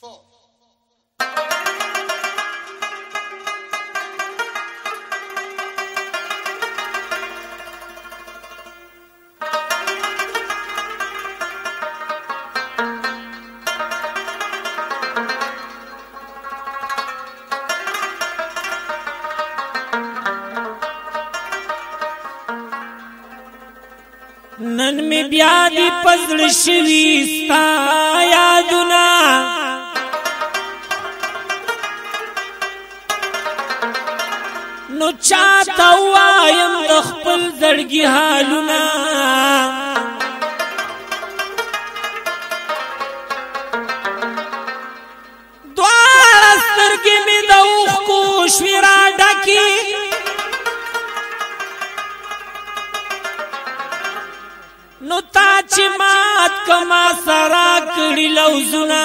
four. نن می بیا دی پزړ شوي ستا یادونه نو چاته وایم د خپل زړګي حالونه دوار سترګې مې د اوخکو شوي را ډکي نو تا چې مات کما سره کړي لوزونه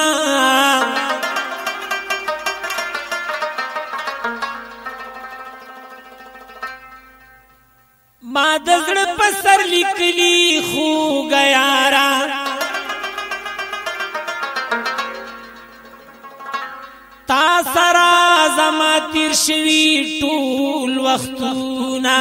ما د زړه په سر لیکلی خو غیارا تا سرا زما تیر شوی ټول وختونه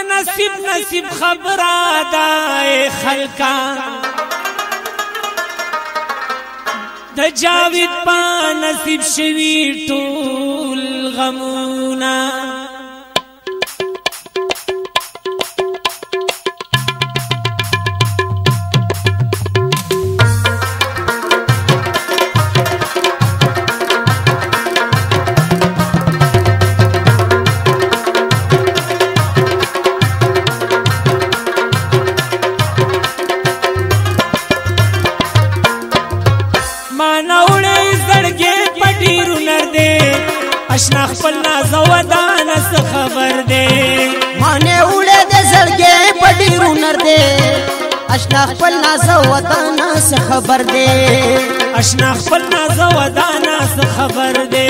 د نصیب نصیب خبر ادا خلکا د جاوید په نصیب شوی ټول غمونه دی اشنا خپل نازو وطن څه خبر دی اشنا خپل نازو وطن څه خبر دی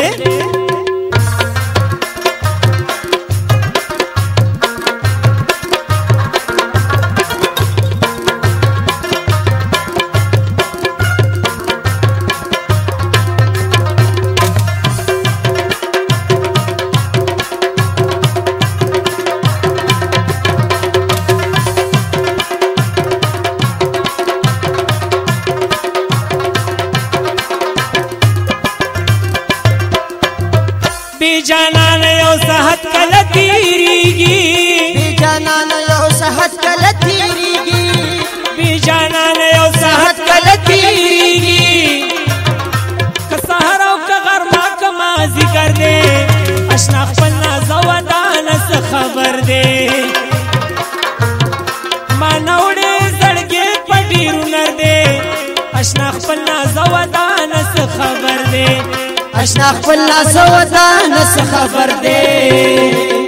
دی جانان یو صحت کله تیریږي دی جانان یو صحت کله تیریږي دی جانان یو صحت کله تیریږي که سحر او که غرما که مازیګر دی اشنا خپل ناز او دانس خبر دی ما نوړې زړګې پټیرو نر دی اشنا خپل ناز او دانس خبر دی اشنا خپل لاس ودا نس خبر دې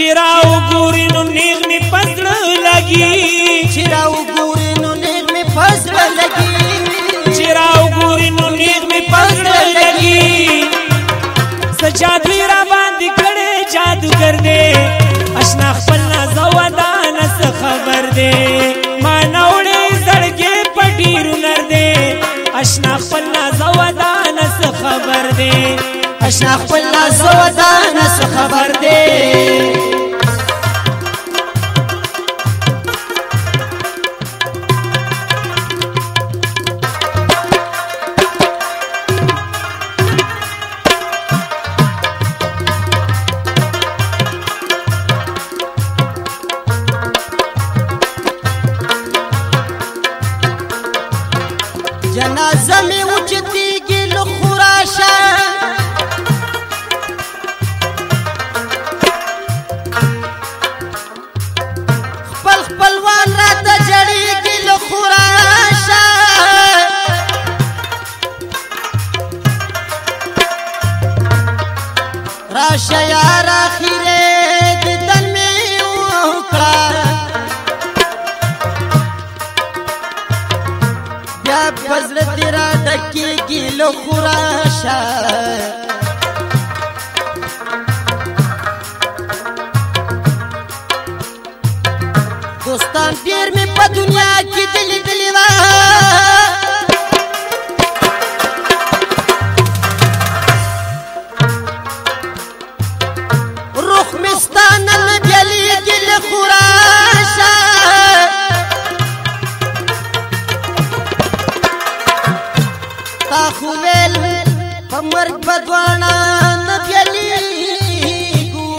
چراو ګوري نو نیغ می پسړ لګي چراو ګوري نو نیغ می پسړ لګي چراو ګوري نو نیغ می پسړ لګي سجادوی را باندې کړه جادوګر دې آشنا خپل زودا نس خبر دې ما نوړې زړګې پټیر نر دې آشنا خپل زودا نس خبر دې آشنا خپل زودا نس خبر دې Janazami, o پزړه تیرا ډکی کیلو خوراشا دوستان پیر می په دنیا تا خو ویل په مرګ بدوانا نبی علی ګو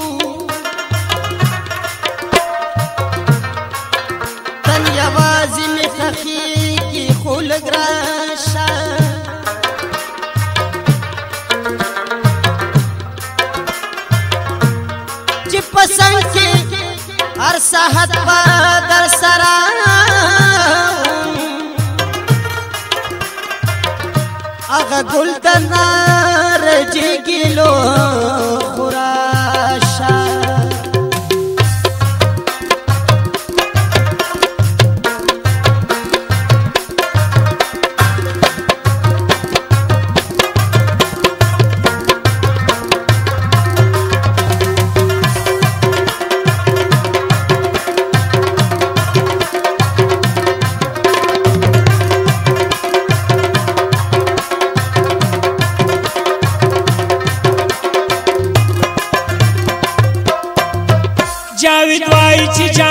تن یوازې می تخی کی خلګ راشه چې پسند کې هر صحت پر پھل تنا رجی گلو خورا Javit Vaichi Javit